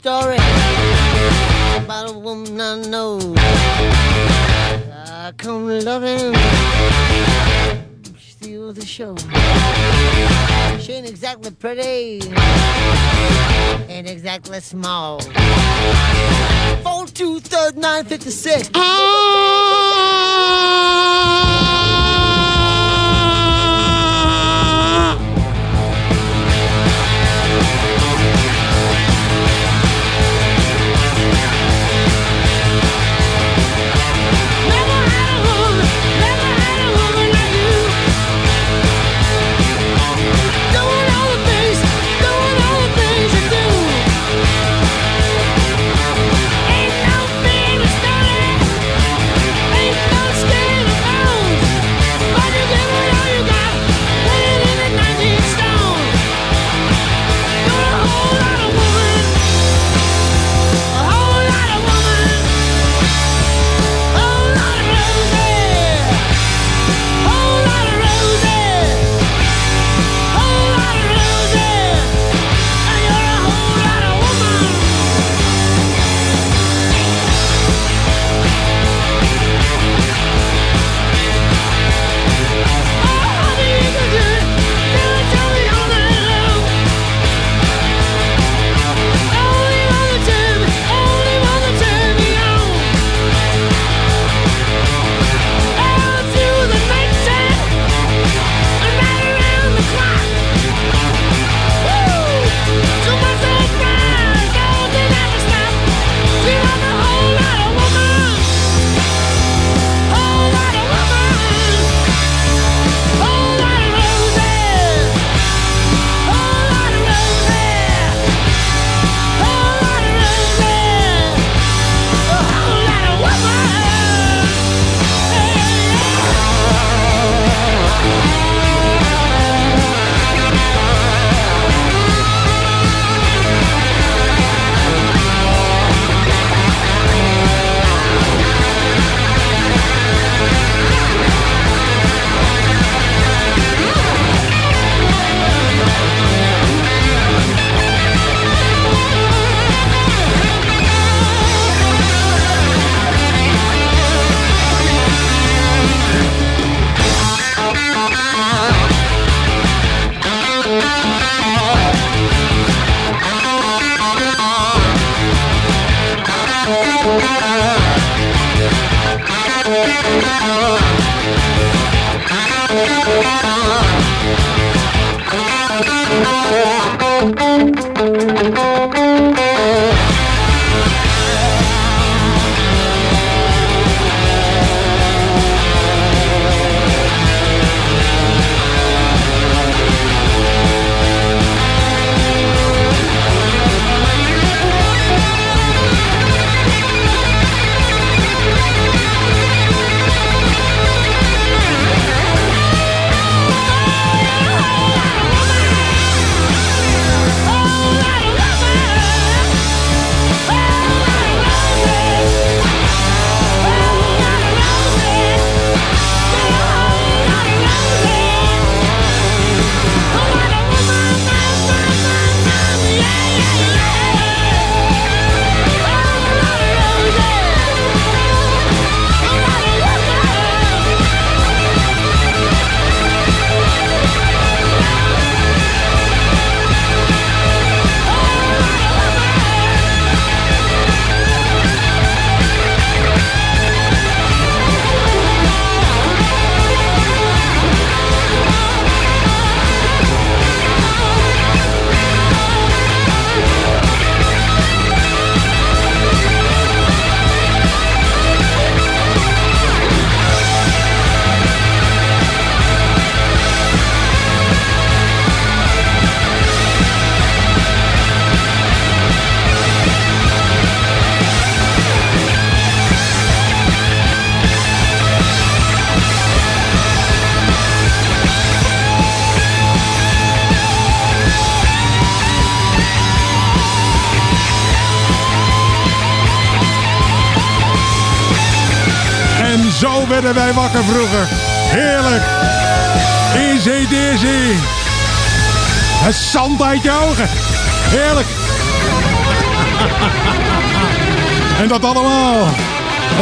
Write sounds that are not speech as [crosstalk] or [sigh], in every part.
story about a woman I know. I come loving, steal the show. She ain't exactly pretty, ain't exactly small. Four two third nine fifty six. Ah!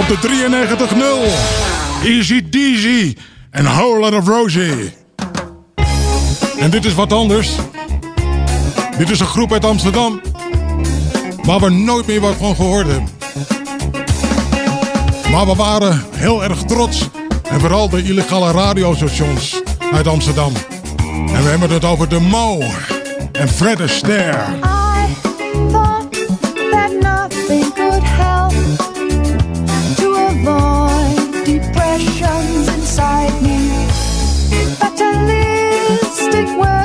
De 93.0. Easy Deasy en Whole of Rosie. En dit is wat anders. Dit is een groep uit Amsterdam. Waar we nooit meer wat van gehoord hebben. Maar we waren heel erg trots. En vooral de illegale radiostations uit Amsterdam. En we hebben het over de Mo en Fred Astaire. I that nothing could help avoid depressions inside me. Fatalistic words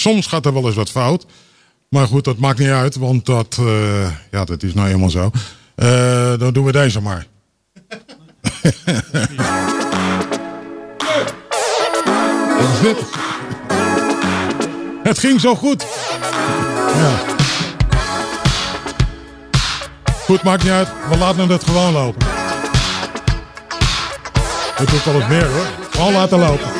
soms gaat er wel eens wat fout. Maar goed, dat maakt niet uit, want dat, eh, ja, dat is nou helemaal zo. Eh, dan doen we deze maar. [laughs] Het ging zo goed. Ja. Goed, maakt niet uit. We laten het gewoon lopen. Dit doet eens meer hoor. Gewoon laten lopen.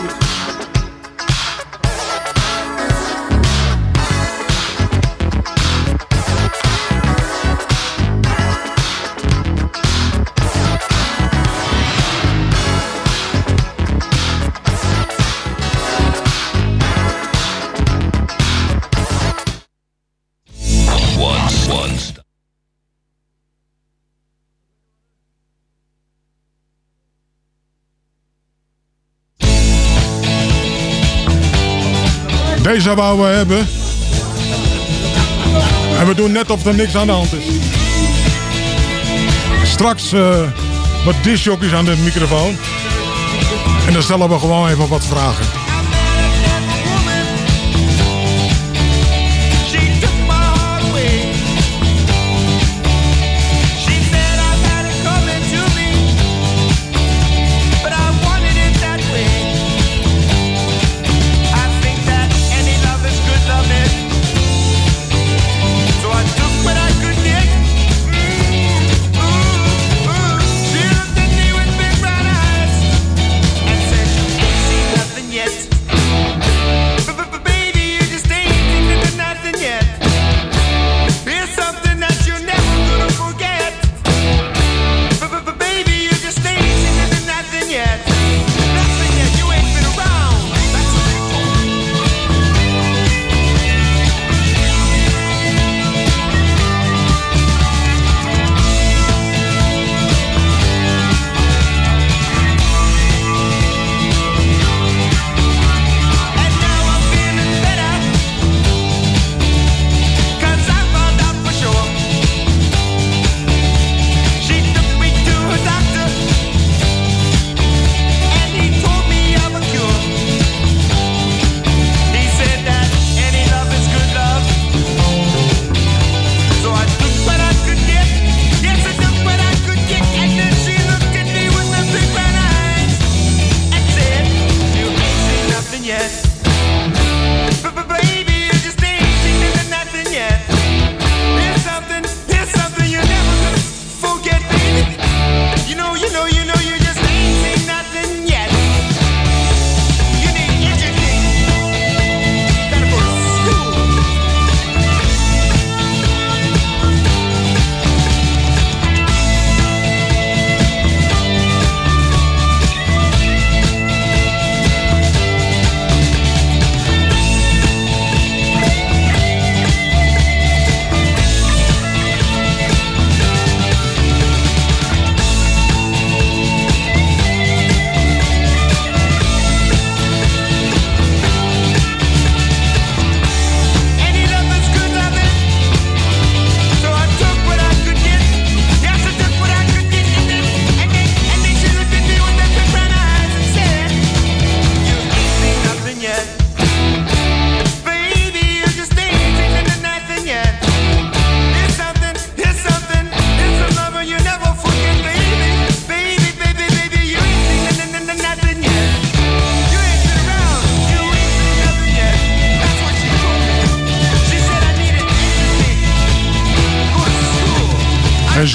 Deze wouden we hebben. En we doen net of er niks aan de hand is. Straks eh, wat disjockeys aan de microfoon. En dan stellen we gewoon even wat vragen.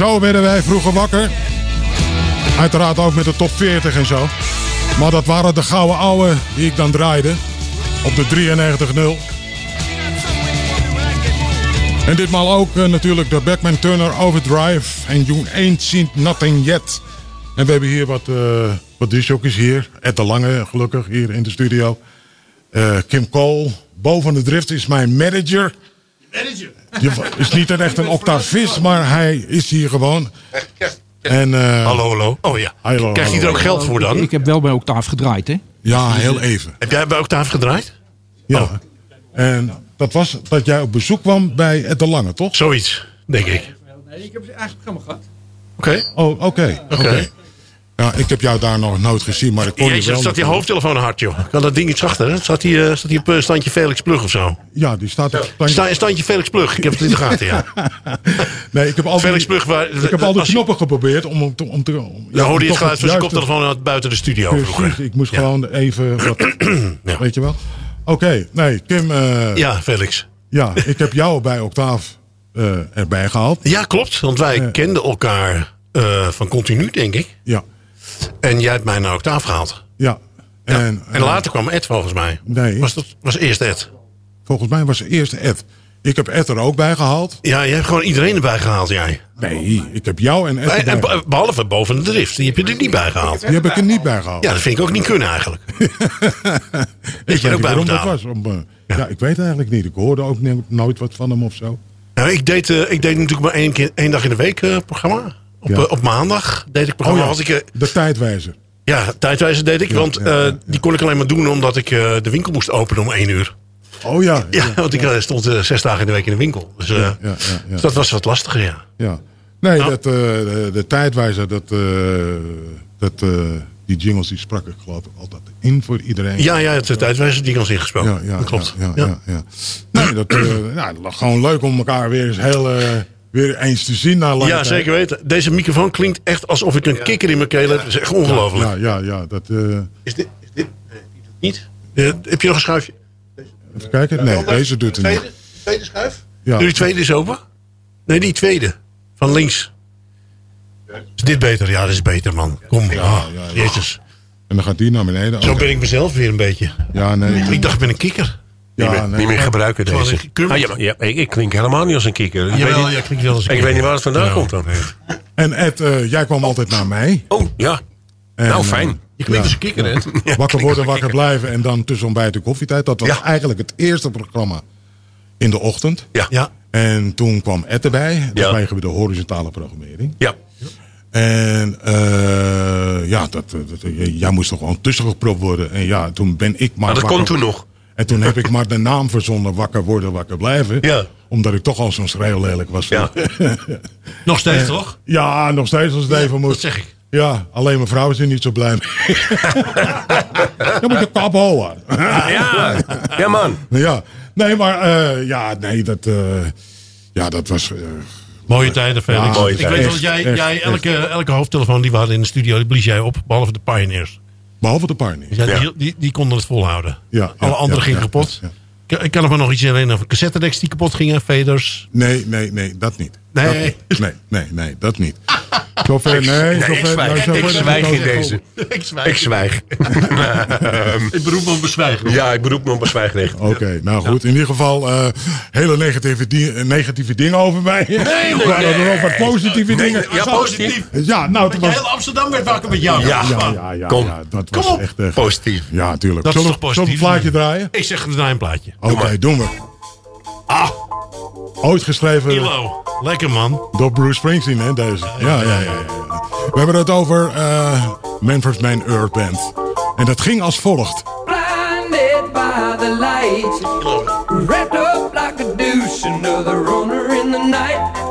Zo werden wij vroeger wakker. Uiteraard ook met de top 40 en zo. Maar dat waren de gouden ouwe die ik dan draaide. Op de 93.0. En ditmaal ook eh, natuurlijk de Backman Turner Overdrive. En You Ain't Seen Nothing Yet. En we hebben hier wat, uh, wat discjockeys hier. Ed de Lange, gelukkig, hier in de studio. Eh, Kim Cole. Boven de drift is mijn manager. Manager. Je is niet een echt een octavist, maar hij is hier gewoon. En, eh, Hallo, hallo. Oh ja. hallo, Krijg je er ook geld voor dan? Ik heb wel bij Octaaf gedraaid, hè? Ja, heel even. Heb jij bij Octave gedraaid? Ja. Oh. En dat was dat jij op bezoek kwam bij Ed de Lange, toch? Zoiets, denk ik. Nee, ik heb zijn eigen programma gehad. Oké. Oh, oké. oké. Ja, ik heb jou daar nog nooit gezien, maar ik kon je Jezus, wel... staat die hoofdtelefoon hard, joh. Kan dat ding iets zachter, hè? Staat die, eh, staat die op eh, standje Felix Plug of zo? Ja, die staat op standje- Sta, standje Felix Plug, ik heb het in de gaten, ja. [laughs] Nee, ik heb al Felix Plug, waar, ik heb al die als- knoppen geprobeerd om... om, te- om, te, om Dan hoorde je het geluid van zijn koptelefoon uit buiten de studio Precies, vroeger. ik moest Ja. gewoon even [clears throat] wat... Ja. Weet je wel? Oké, nee, Kim... eh, ja. Ja, Felix. ik heb jou bij Octaaf eh, erbij gehaald. Ja, klopt. Want wij Eh. kenden elkaar eh, van continu, denk ik. Ja, En jij hebt mij naar Octaaf gehaald. ja. Ja. En, En, later kwam Ed volgens mij. Nee. Was, dat, was eerst Ed. Volgens mij was eerst Ed. Ik heb Ed er ook bij gehaald. Ja, je hebt gewoon iedereen erbij gehaald, jij. Nee, ik heb jou en Ed En, en be- behalve boven de drift. Die heb je er niet bij gehaald. Die heb ik er niet bij gehaald. Ja, dat vind ik ook niet kunnen eigenlijk. [laughs] ik er ook bij dat was. Om, eh, ja. ik weet eigenlijk niet. Ik hoorde ook nooit wat van hem of zo. Nou, ik, deed, eh, ik deed natuurlijk maar één, keer, één dag in de week eh, programma. Op, Ja. eh, op maandag deed ik programma. Was ik, eh, de tijdwijzer. ja, tijdwijze deed ik. want ja, eh, ja, die kon ik alleen maar doen omdat ik de winkel moest openen om één uur. Oh ja. Ja, want ik stond zes dagen in de week in de winkel. Dus, ja, ja, ja. dus dat was wat lastiger, ja. ja. Nee, Nou. dat, de, de tijdwijzer, dat, dat, die jingles die sprak ik geloof ik altijd in voor iedereen. Ja, ja, het tijdwijze die ons ingesproken. ja, ja, dat klopt. Ja, Ja, ja, ja, ja. Nee, dat, ja, was gewoon leuk om elkaar weer eens, heel, weer eens te zien na lange Ja, tijd. zeker weten. Deze microfoon klinkt echt alsof ik een kikker in mijn keel heb. Dat is echt ongelooflijk. Ja, ja, ja. Dat, eh, Is dit, is dit nee, die doet het niet? Eh, heb je nog een schuifje? even kijken. Nee, deze doet het niet. Tweede, tweede schuif? Ja. Doe die tweede is open? Nee, die tweede. Van links. Is dit beter? Ja, dat is beter, man. Kom. ah, ja, ja. Jezus. En dan gaat die naar beneden. Zo ben ik mezelf weer een beetje. Ja, nee. Ik dacht, ik ben een kikker. Ja, niet, meer, nee. niet meer gebruiken deze. kurk. Ah, ja, ik, ik klink helemaal niet als een kikker. Ik weet niet, ja, klinkt wel als een ik weet niet waar het vandaan Ja. komt dan. En Ed, eh, jij kwam altijd naar mij. Oh, ja. En, nou, eh, fijn. Je klinkt als een kikker, hè? [laughs] wakker worden, wakker blijven en dan tussen ontbijt en koffietijd. Dat was Ja. eigenlijk het eerste programma in de ochtend. Ja. Ja. En toen kwam Ed erbij. Dat Ja. we de horizontale programmering. Ja. En eh, ja, dat, dat, jij moest er gewoon tussen gepropt worden. En ja, toen ben ik maar Maar dat wakker- kon toen nog. En toen heb ik maar de naam verzonnen, wakker worden, wakker blijven. Ja. Omdat ik toch al zo'n schreeuwlelijk was. Ja. [laughs] Nog steeds, toch? Ja, nog steeds als het even moet. Dat zeg ik. Ja, alleen mijn vrouw is er niet zo blij mee. [laughs] Dan moet je kap houden. Ja. Ja, man. ja, nee, maar eh, ja, nee, dat, eh, ja, dat was... eh, Mooie tijden, Felix. Ja, mooie ik tijden. weet dat jij, Echt, jij echt, elke, elke hoofdtelefoon die we hadden in de studio, die blies jij op. Behalve de Pioneers. Behalve de Pioneer. Ja, Ja. Die, die, die konden het volhouden. Ja, Alle ja, anderen ja, gingen ja, kapot. Ik kan er maar nog iets herinneren van cassettedecks die kapot gingen, faders. Nee, nee, nee, dat niet. Nee. Nee, nee, nee, dat niet. Zover, nee, Nee, zover, ik zwijg, zover ik is zwijg ook in deze. ik zwijg. Ik zwijg. [laughs] Ik beroep me op bezwijgen. Ja, ik beroep me op een zwijgrecht. Oké, nou goed. In ieder geval eh, hele negatieve, di- negatieve dingen over mij. Nee, hoor, Maar er nog wat positieve Nee, dingen. ja, positief. Ja, nou, het was... heel Amsterdam werd wakker met jou. Ja. Ja, ja, ja, Kom. ja, dat Kom was op. echt... eh, Positief. ja, tuurlijk. Dat is zullen, toch we- zullen we positief? een plaatje draaien? Ik zeg er een plaatje. Oké, doen we. Ah, Ooit geschreven Ilo. Lekker man. door Bruce Springsteen, hè, deze. Ja, ja, ja. ja, ja. We hebben het over eh Manfred's Main Earth Band. En dat ging als volgt. blinded by the light, wrapped up like a douche, another runner in the night.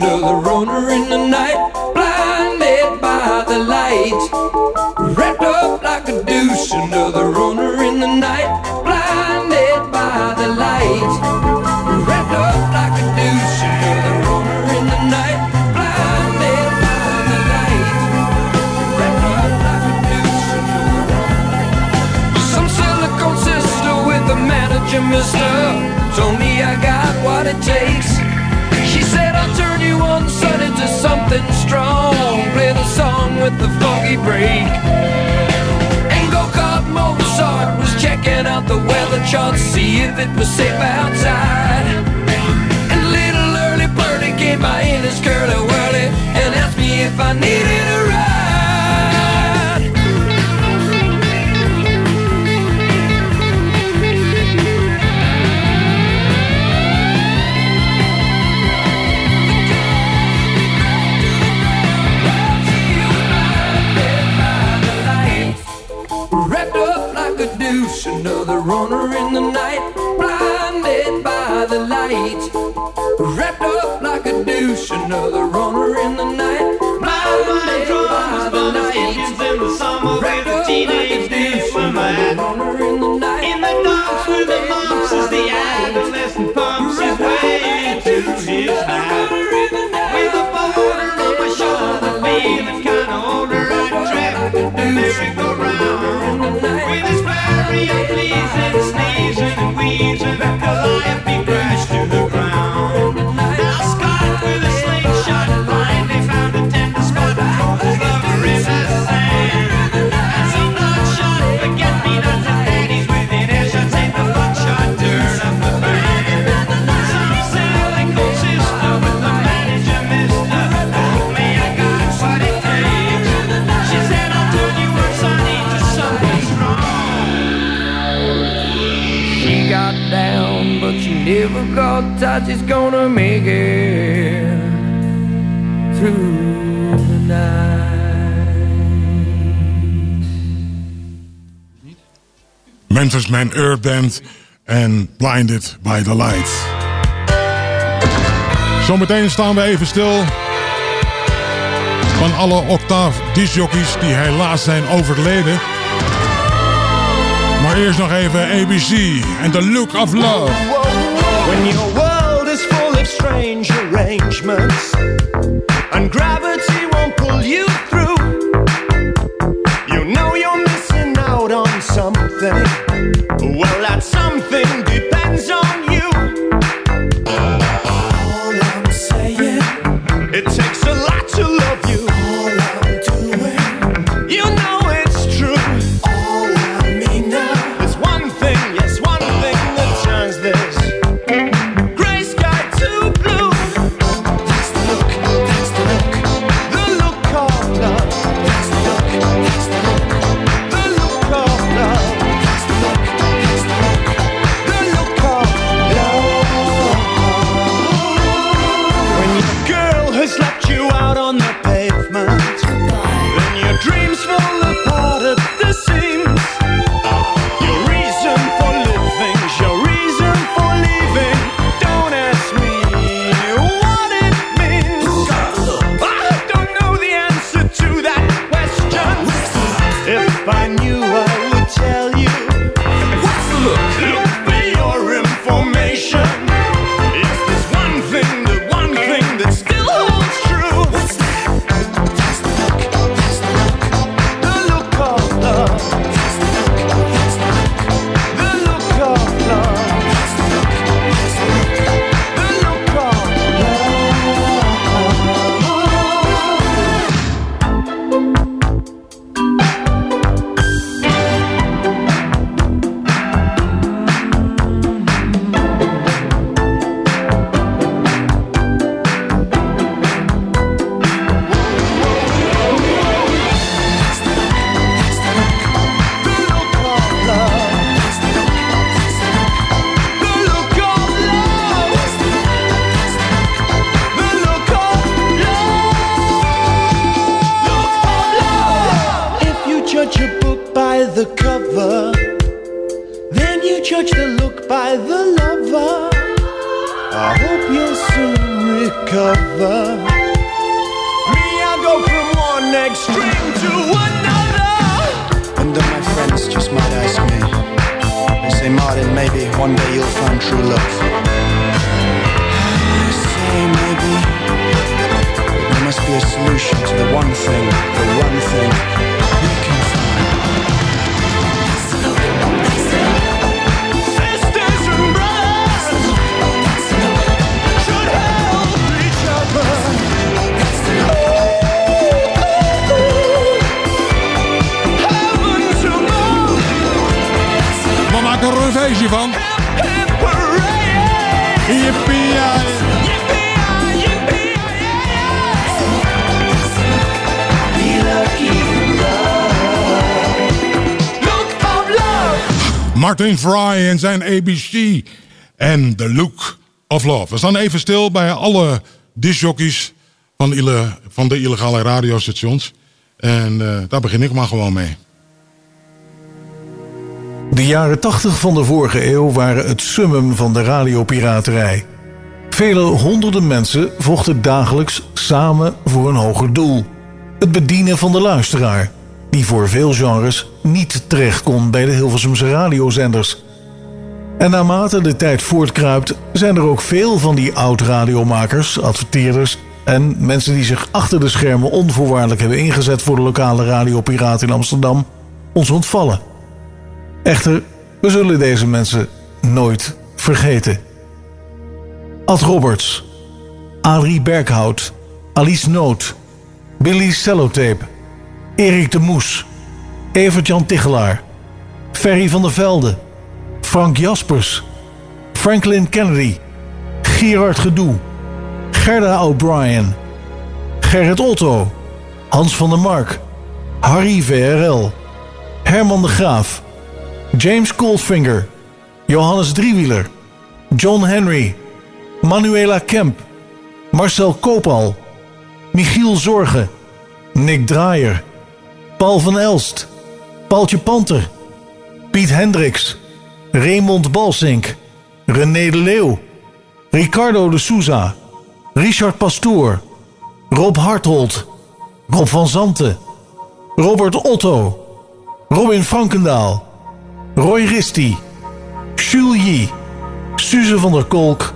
Another runner in the night, blinded by the light. Wrapped up like a douche, another runner in the night, blinded by the light. Wrapped up like a deuce, another runner in the night, blinded by the light. Wrapped up like a another Some silicone sister with a manager, mister. Told me I got what it takes. Something strong. Play the song with the funky break. Go Mozart was checking out the weather chart, see if it was safe outside. Tight. She's gonna make it through the night. Memphis Man Earth Band en Blinded by the Light. Zometeen staan we even stil van alle Octave discjockeys die helaas zijn overleden. Maar eerst nog even ABC en The Look of Love. When strange arrangements and gravity won't pull you through, you know you're missing out on something. Well, that something depends Fry en zijn ABC en The Look of Love. We staan even stil bij alle discjockeys van, van de illegale radiostations. En eh, daar begin ik maar gewoon mee. De jaren 80 van de vorige eeuw waren het summum van de radiopiraterij. Vele honderden mensen vochten dagelijks samen voor een hoger doel. Het bedienen van de luisteraar, die voor veel genres niet terecht kon bij de Hilversumse radiozenders. En naarmate de tijd voortkruipt, zijn er ook veel van die oud-radiomakers, adverteerders en mensen die zich achter de schermen onvoorwaardelijk hebben ingezet voor de lokale radiopiraat in Amsterdam, ons ontvallen. Echter, we zullen deze mensen nooit vergeten. Ad Roberts, Adrie Berghout, Alice Noot, Billy Cellotape, Erik de Moes, Evert-Jan Tichelaar, Ferry van der Velde, Frank Jaspers, Franklin Kennedy, Gerard Gedoe, Gerda O'Brien, Gerrit Otto, Hans van der Mark, Harry VRL, Herman de Graaf, James Goldfinger, Johannes Driewieler, John Henry, Manuela Kemp, Marcel Koopal, Michiel Zorgen, Nick Draaier, Paul van Elst, Paultje Panter, Piet Hendricks, Raymond Balsink, René de Leeuw, Ricardo de Souza, Richard Pastoor, Rob Harthold, Rob van Zanten, Robert Otto, Robin Frankendaal, Roy Risti, Jules Yee, Suze van der Kolk,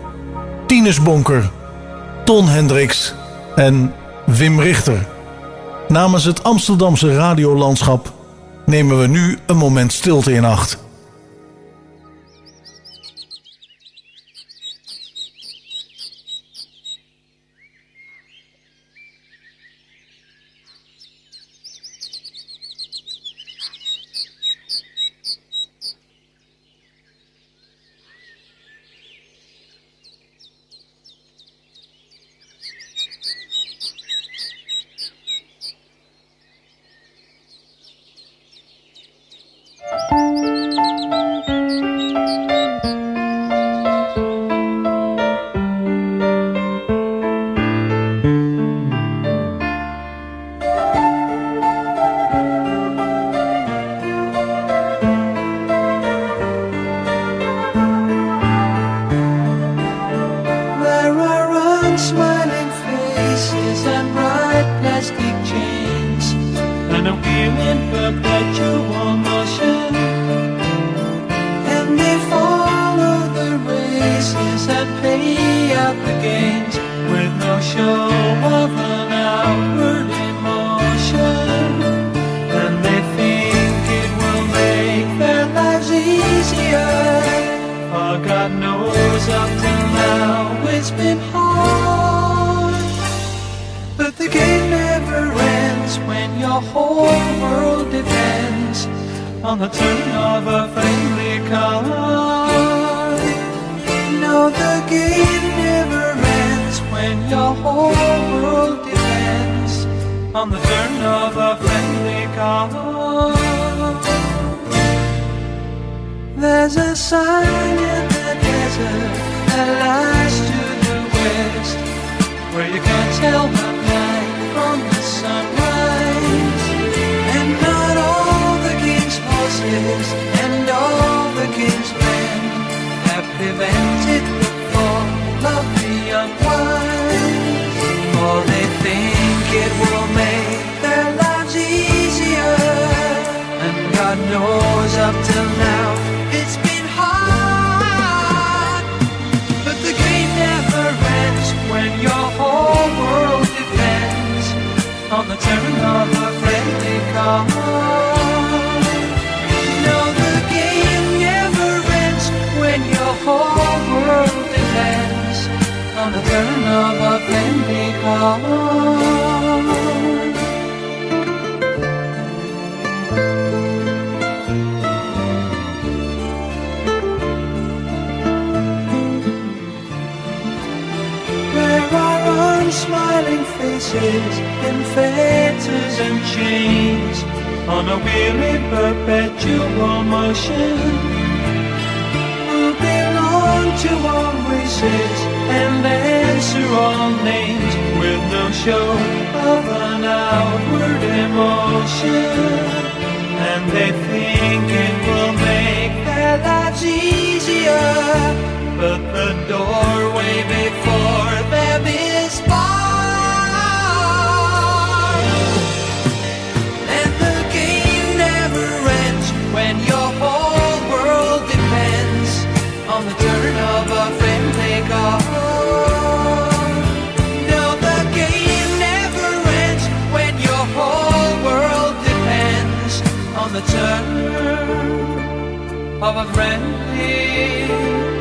Tinus Bonker, Ton Hendricks en Wim Richter. Namens het Amsterdamse radiolandschap nemen we nu een moment stilte in acht. Of a friendly faces in fetters and chains on a weary perpetual motion. Who belong to all and answer all names with no show of an outward emotion. And they think it will make their lives easier, but the doorway before them is barred. When your whole world depends on the turn of a friendly card. On the turn of a friendly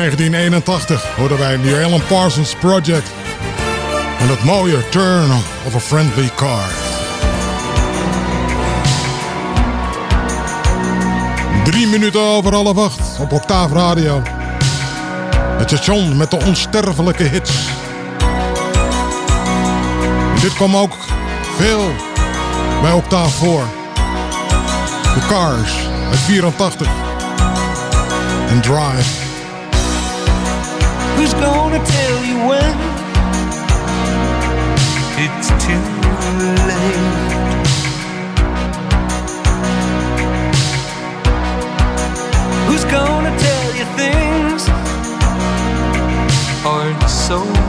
1981 hoorden wij New Alan Parsons Project. En het mooie Turn of a Friendly Card. Drie minuten over half acht op Octaaf Radio. Het station met de onsterfelijke hits. Dit kwam ook veel bij Octaaf voor. The Cars uit 84. En Drive. Gonna tell you when it's too late? Who's gonna tell you things aren't so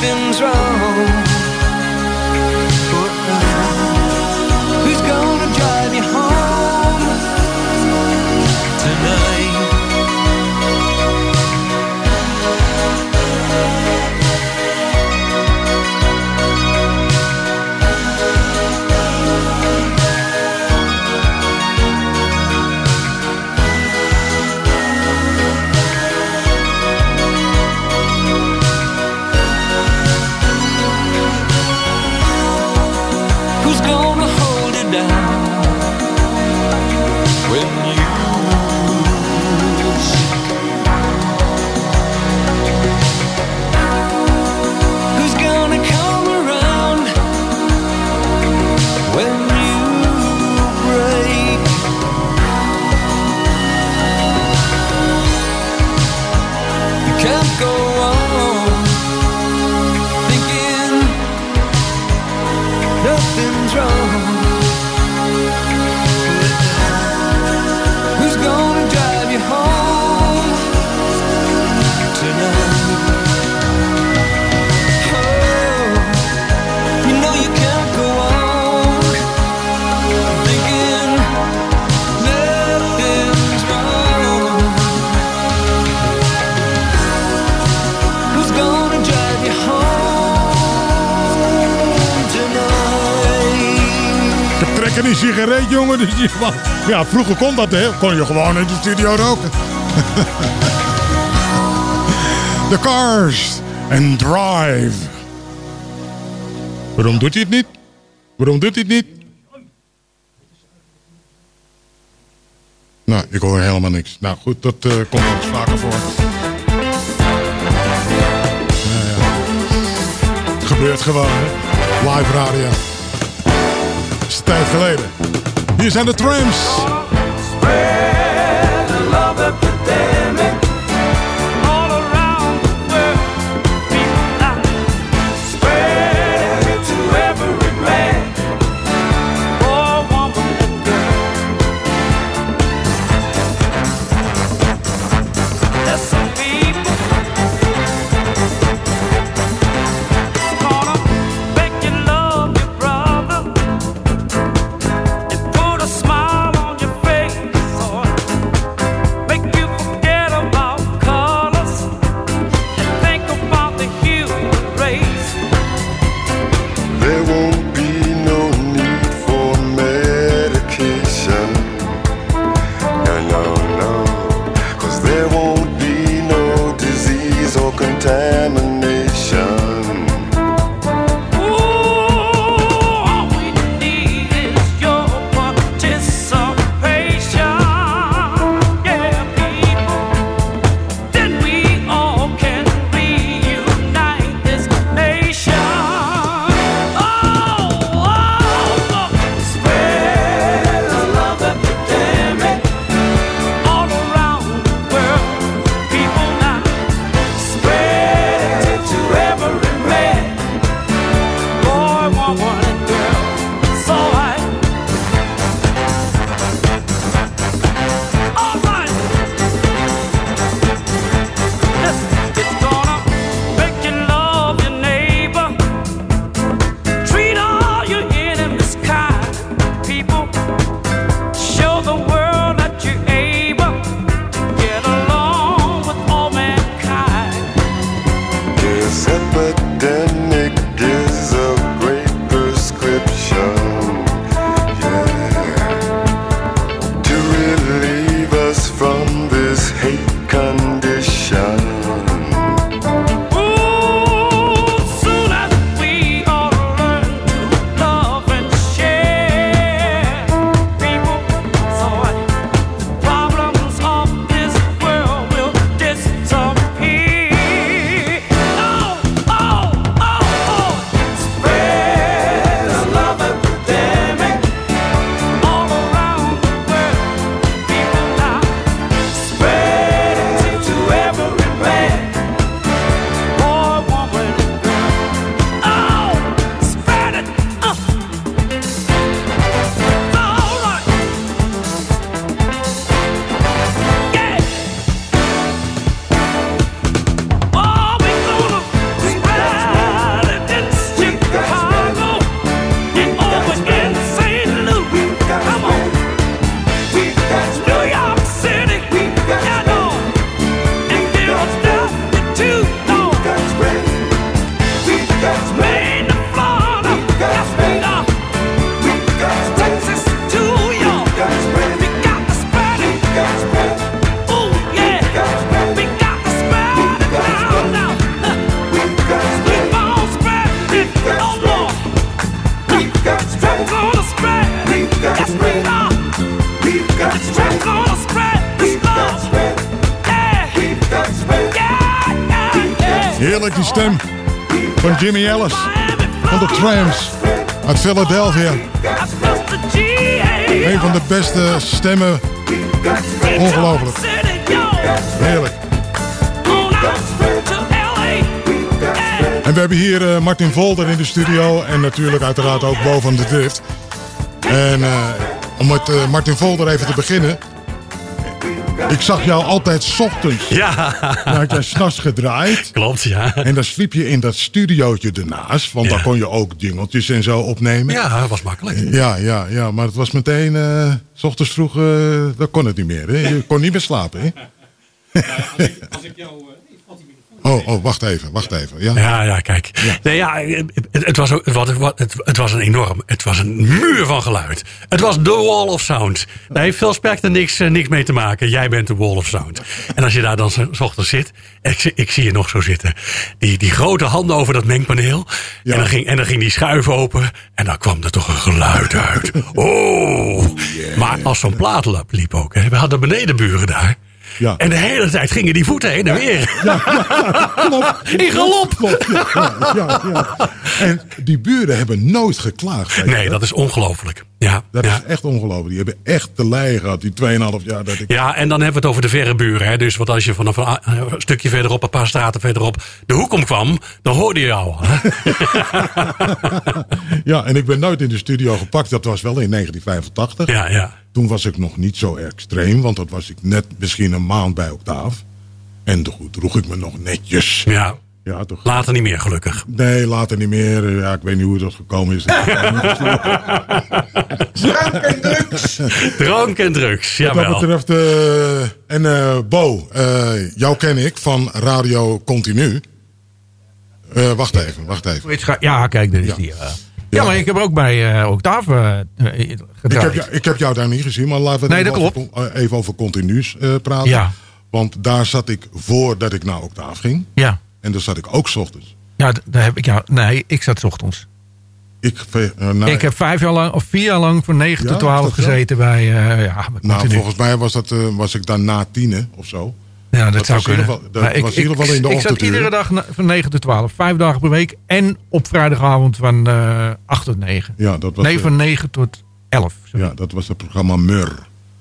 nothing's wrong. [laughs] Dus ja, vroeger kon dat, hè. Kon je gewoon in de studio roken. [laughs] The Cars and Drive. Waarom doet hij het niet? Waarom doet hij het niet? Nou, ik hoor helemaal niks. Nou goed, dat eh, komt eens vaker voor. Het gebeurt gewoon, hè. Live radio. Dat is een tijd geleden. Hier zijn de trams. Jimmy Ellis van de Trams uit Philadelphia. Een van de beste stemmen. Ongelooflijk. Heerlijk. En we hebben hier eh, Martin Volder in de studio en natuurlijk uiteraard ook Bo van de Drift. En eh, om met eh, Martin Volder even te beginnen. Ik zag jou altijd 's ochtends. Ja. Dan had jij s'nachts gedraaid. Klopt, ja. En dan sliep je in dat studiootje ernaast. Want Ja. daar kon je ook jingeltjes en zo opnemen. Ja, dat was makkelijk. Ja, ja, ja. Maar het was meteen... eh, s ochtends vroeg, eh dan kon het niet meer. Hè? Je kon niet meer slapen, hè? Als ik jou... Oh, oh, wacht even, wacht even. Ja, Ja, ja, kijk. Nee, ja, het, het, was ook, het, was- het, het was een enorm, het was een muur van geluid. Het was de wall of sound. Daar heeft Phil Spector niks, eh, niks mee te maken. Jij bent de wall of sound. En als je daar dan 's ochtends zit, ik, zie- ik zie je nog zo zitten. Die, die grote handen over dat mengpaneel. Ja. En, dan ging, en dan ging die schuif open. En dan kwam er toch een geluid uit. Oh! Maar als zo'n plaat liep- liep ook. Hè. We hadden benedenburen daar. Ja. En de hele tijd gingen die voeten heen en weer. klopt. In galop. Klopt, ja, ja, ja, ja. En die buren hebben nooit geklaagd. Nee, dat is ongelooflijk. Ja, Dat ja. is echt ongelooflijk. Die hebben echt te lijden gehad, die 2,5 jaar dat ik... ja, en dan hebben we het over de verre buren. Hè. Dus wat als je vanaf een, een stukje verderop, een paar straten verderop, de hoek om kwam, dan hoorde je jou. Hè? [laughs] Ja, en ik ben nooit in de studio gepakt. Dat was wel in 1985. Ja, ja. Toen was ik nog niet zo extreem, want dat was ik net misschien een maand bij Octaaf. En toen droeg ik me nog netjes. ja. Ja, toch? Later niet meer, gelukkig. Nee, later niet meer. Ja, ik weet niet hoe dat gekomen is. [laughs] Drank en drugs, Wat dat jawel. betreft, eh, en eh, Bo, eh, jou ken ik van Radio Continu. Eh, wacht even, wacht even. Ja, kijk, dat is die. eh. Ja, maar ik heb ook bij eh Octave Ik heb, jou, ik heb jou daar niet gezien, maar laten we het Nee, even, dat over, even over Continu's eh, praten. Ja. Want daar zat ik voordat ik naar Octaaf ging. Ja, En daar zat ik ook 's ochtends. ja daar heb ik ja, Nee, ik zat 's ochtends. Ik, eh, nou, ik heb vijf jaar lang, of vier jaar lang van 9 Ja, tot 12 is dat zo? gezeten bij. eh ja, nou, volgens mij was, dat, eh, was ik daar na tienen of zo. Ja, dat, dat zou kunnen. geval- dat Maar was in ieder geval in de Ik zat iedere dag na- van 9 tot 12. Vijf dagen per week. En op vrijdagavond van eh 8 tot 9. Ja, dat was, nee, van 9 tot 11. sorry. ja, dat was het programma Mur.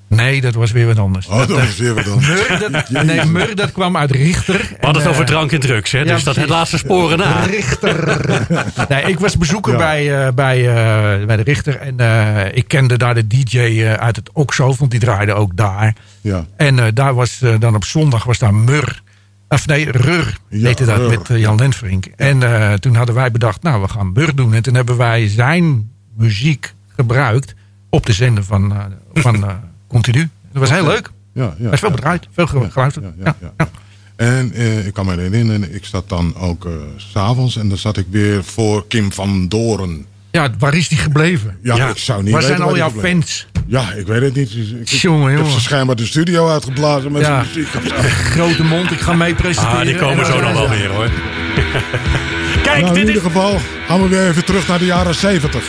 Nee, dat was weer wat anders. Oh, dat was weer wat anders. Mur, dat, nee, Mur, dat kwam uit Richter. We hadden het over drank en drugs, hè? ja, dus dat het laatste sporen na. Richter. [laughs] nee, ik was bezoeker Ja. bij, eh, bij, eh, bij de Richter. En eh, ik kende daar de DJ eh, uit het Okzo, want die draaide ook daar. Ja. En eh, daar was eh, dan op zondag was daar Mur. Of nee, Rur Ja, heette dat Rur. met eh, Jan Lentverink. En eh, toen hadden wij bedacht, nou we gaan Mur doen. En toen hebben wij zijn muziek gebruikt op de zender van, eh, van eh, Continu. Dat was heel leuk. Ja, ja, Er is veel ja. bedraaid, veel ge- geluisterd. Ja, Ja, ja, ja, ja. En eh, ik kan me herinneren, ik zat dan ook eh, s s'avonds en dan zat ik weer voor Kim van Doren. Ja, waar is die gebleven? Ja, Ja. ik zou niet Waar weten zijn al jouw gebleven- fans? Ja, ik weet het niet. Ik, ik, Jongen, ik heb ze schijnbaar de studio uitgeblazen met Ja. zijn muziek. [laughs] Grote mond, ik ga mee presenteren. Ah, die komen En zo dan nog wel weer, hoor. [laughs] Kijk, Nou, in dit ieder is... geval gaan we weer even terug naar de jaren 70.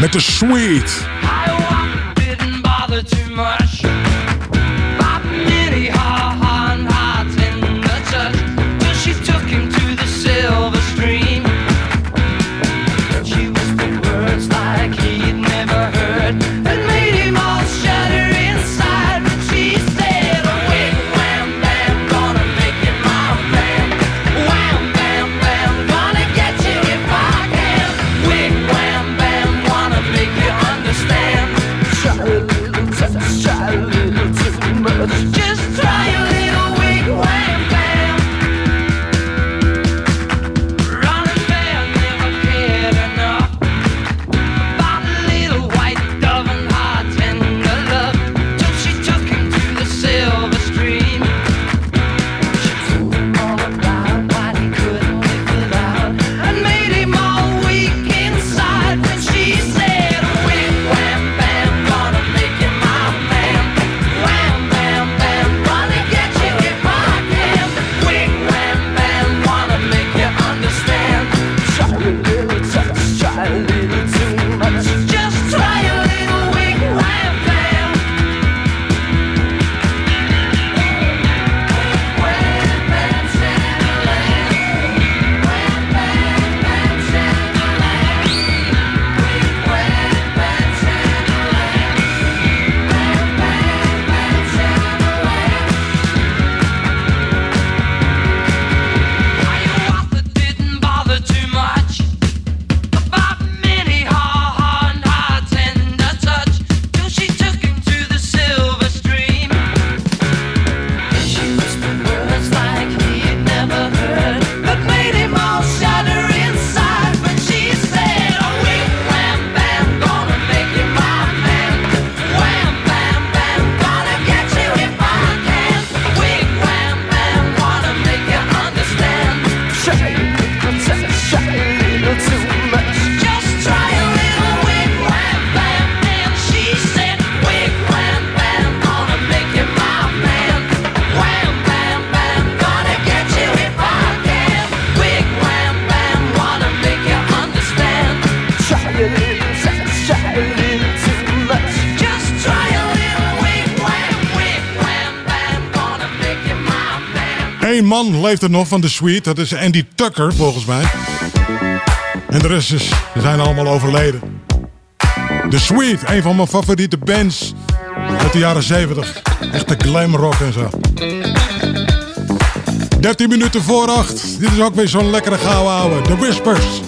Met de Sweet. regarde, tu mâches. Eén man leeft er nog van de suite. Dat is Andy Tucker, volgens mij. En de rest is, zijn allemaal overleden. De Suite, een van mijn favoriete bands uit de jaren 70. Echte glam rock en zo. 13 minuten voor 8. Dit is ook weer zo'n lekkere gouden ouwe. The Whispers.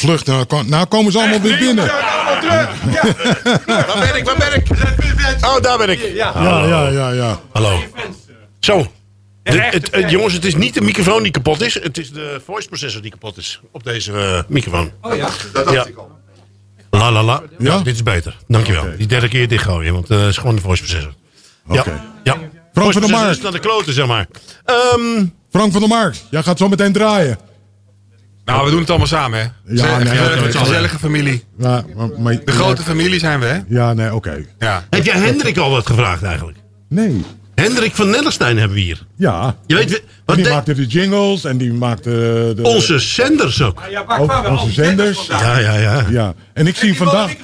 Gevlucht. Nou, kom- nou komen ze allemaal weer binnen. [laughs] Waar ben ik? Waar ben ik? Oh, daar ben ik. Ja, ja, ja, ja. Hallo. Zo. De- het, het- jongens, het is niet de microfoon die kapot is. Het is de voice processor die kapot is op deze eh, microfoon. Oh ja? Dat dacht ik al. La la la. Ja, dit is beter. Dankjewel. Die derde keer dichtgooien, want het is gewoon de voice processor. Ja. Oké. ja. Frank Voice van der processor Mark. is naar de kloten, zeg maar. Ehm, Frank van der Markt, jij gaat zo meteen draaien. Nou, we doen het allemaal samen, hè? Ja, nee, gezellige, gezellige familie. Ja, maar, maar- De grote familie zijn we, hè? Ja, nee, oké. Ja. heb jij Hendrik al wat gevraagd eigenlijk? Nee. Hendrik van Nellestein hebben we hier. Ja. Je weet, wat die de- maakte de jingles en die maakte de... onze zenders ook. ook onze zenders. Ja, ja, ja. Ja. En ik zie hem vandaag...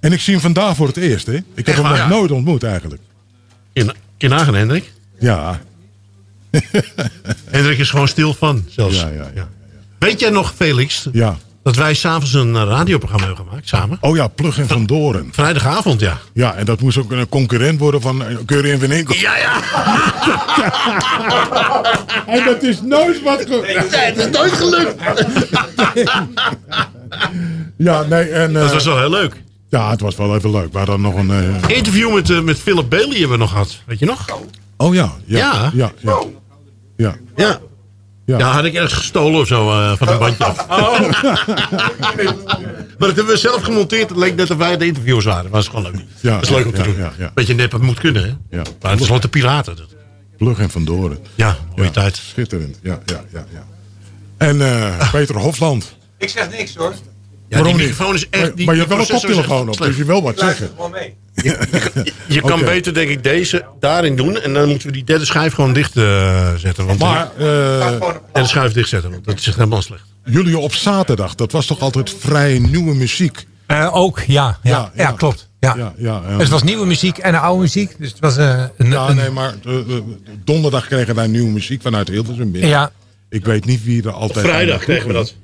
En ik zie hem vandaag voor het eerst, hè. Ik heb hem nog waar? nooit ontmoet, eigenlijk. Je nagaan, Hendrik? Ja. Hendrik is gewoon stil van, zelfs. Ja, ja, ja. Weet jij nog, Felix, Ja. dat wij s'avonds een eh, radioprogramma hebben gemaakt, samen? Oh ja, Plug en Van Doren. Vrijdagavond, ja. Ja, en dat moest ook een concurrent worden van eh, Curry en Van. Ja, ja. [laughs] En dat is nooit wat ge- Nee, dat is nooit gelukt. [laughs] Ja, nee, en... Dat eh, was wel heel leuk. Ja, het was wel even leuk. We hadden nog een... Interview met, met Philip Bailey hebben we nog gehad. Weet je nog? Oh ja. Ja. Ja. Ja. Ja. ja. Ja. Ja, had ik ergens gestolen of zo eh, van een bandje af. [laughs] maar dat hebben we zelf gemonteerd. Het leek net of wij de interviewers waren. Maar dat is gewoon leuk. Ja, dat is leuk om te ja, doen. ja, ja. Beetje nep, het moet kunnen. Hè? Ja. Maar het is gewoon de piraten. Plug en Vandoren. Ja, mooie tijd. Schitterend, ja, ja, ja. ja. En eh, [laughs] Peter Hofland. Ik zeg niks hoor. Ja, Waarom die niet? microfoon is echt... Maar, die- maar je hebt wel een koptelefoon op, dus je wil wat zeggen. Gewoon mee. Je kan Oké. beter, denk ik, deze daarin doen. En dan moeten we die derde schijf gewoon dicht eh, zetten. Want Maar eh, en de schuif dicht zetten, want dat is echt helemaal slecht. jullie op zaterdag, dat was toch altijd vrij nieuwe muziek? Eh, ook, ja. Ja, Ja, ja, ja. klopt. Ja. Ja, ja, ja. Het was nieuwe muziek en oude muziek. Dus het was een... Ja, een- nee, maar donderdag kregen wij nieuwe muziek vanuit Hilversum binnen. ja, Ik weet niet wie er altijd... Vrijdag kregen we dat.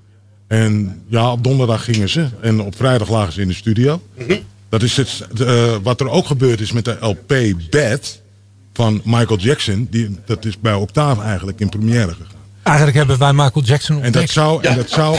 En ja, op donderdag gingen ze. En op vrijdag lagen ze in de studio. Mhm. Dat is het, eh, wat er ook gebeurd is met de LP Bad van Michael Jackson. Die, dat is bij Octave eigenlijk in première gegaan. eigenlijk hebben wij Michael Jackson En dat ontdekt. zou, en dat zou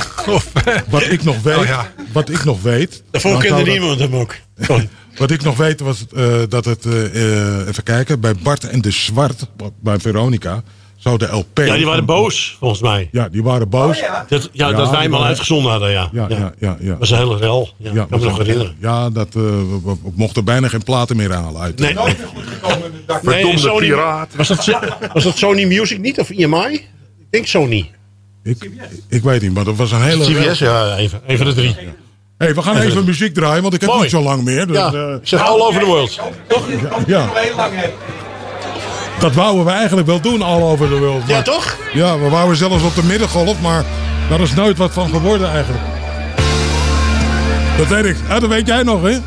wat ik nog weet, Oh, ja. wat ik nog weet. Daarvoor kende niemand hem ook. [laughs] Sorry. Wat ik nog weet was eh, dat het, eh, even kijken, bij Bart en de Zwart, bij Veronica, zou de LP... Ja, die waren boos, volgens mij. Ja, die waren boos. Dat, ja, Ja, dat wij hem al uitgezonden hadden, ja. Ja, ja, ja. ja. Dat was een hele rel. Ja, Ja, ik kan me nog herinneren. Ja, dat, eh, we, mochten bijna geen platen meer halen uit. Nee, nee Verdomde Sony, piraat. Was dat, was dat Sony Music niet of EMI? Ik denk Sony. Ik, ik weet niet, maar dat was een hele... CBS, ja, even, even de drie. hey, we gaan even muziek draaien, want ik heb Mooi. niet zo lang meer. Dus, Ja, eh, ik zeg all over the world. ja, Heel lang heb. Dat wouden we eigenlijk wel doen, all over the world. Ja, toch? Ja, we wouden zelfs op de middengolf, maar daar is nooit wat van geworden eigenlijk. Dat weet ik. Ja, dat weet jij nog, hè? [laughs]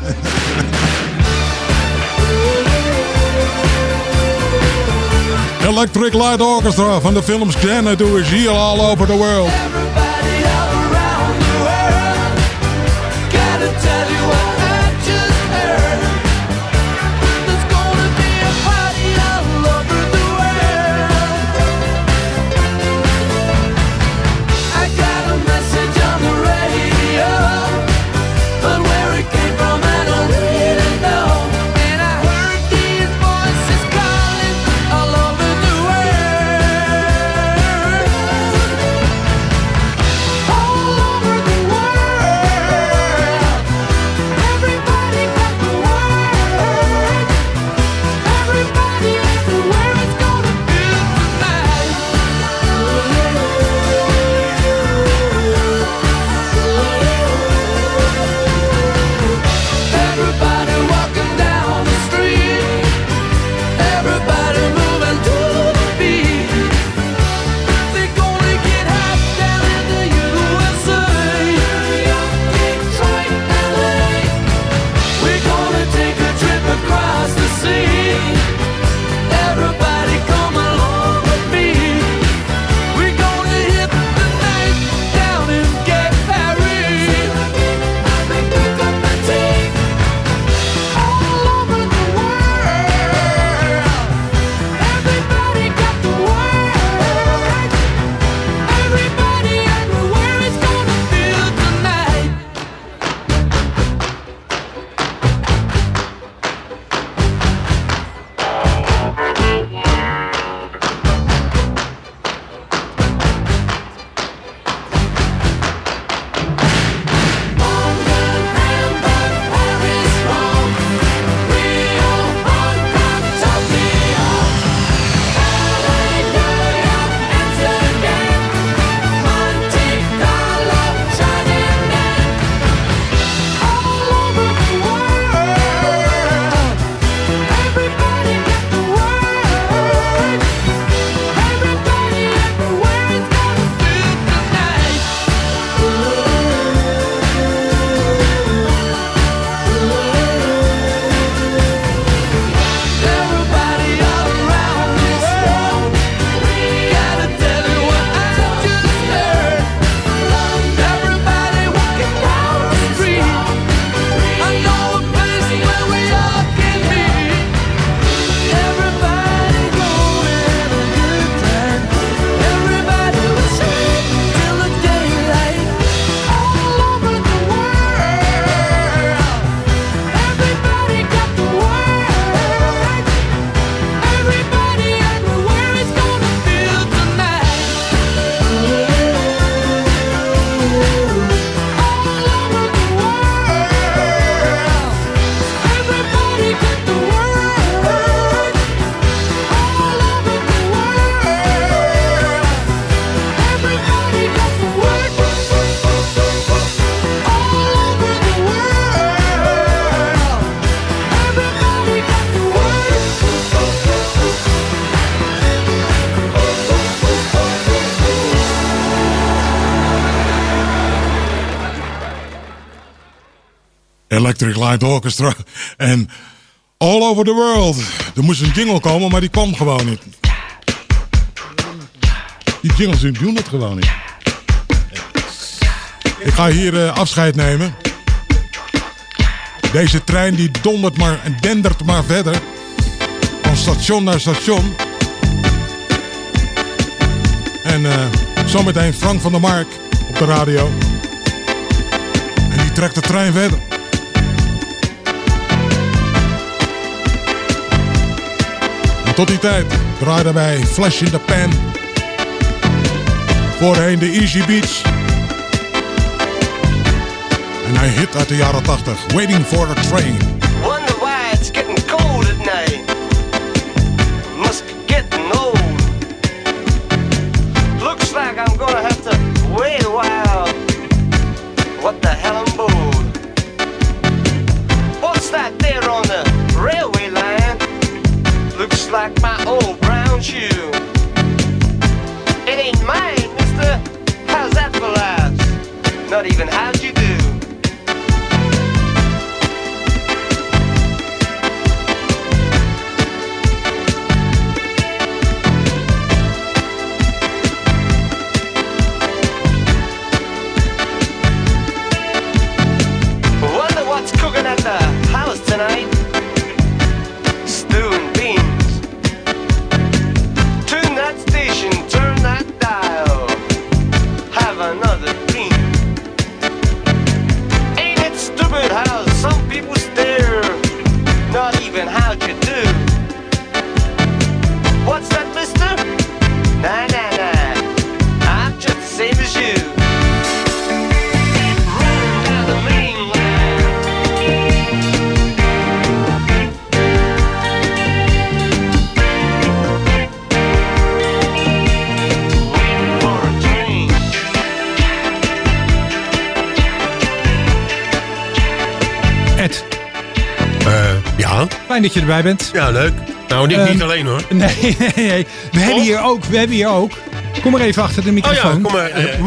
Electric Light Orchestra van de films Xanadu is hier all over the world. Electric Orchestra. En All Over the World. Er moest een jingle komen, maar die kwam gewoon niet. Die jingles doen het gewoon niet. Ik ga hier eh, afscheid nemen. Deze trein die dondert maar en dendert maar verder. Van station naar station. En eh, zometeen Frank van der Mark op de radio. En die trekt de trein verder. Tot die tijd draaiden wij Flash in the Pan. Voorheen de Easy Beats. En hij hit uit de jaren 80. Waiting for a train. Fijn dat je erbij bent. Ja, leuk. Nou, Ehm, niet alleen hoor. [laughs] Nee, nee, nee. We hebben hier ook, we hebben hier ook. Kom maar even achter de Oh microfoon. ja, kom maar. eh,